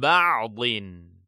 بعض.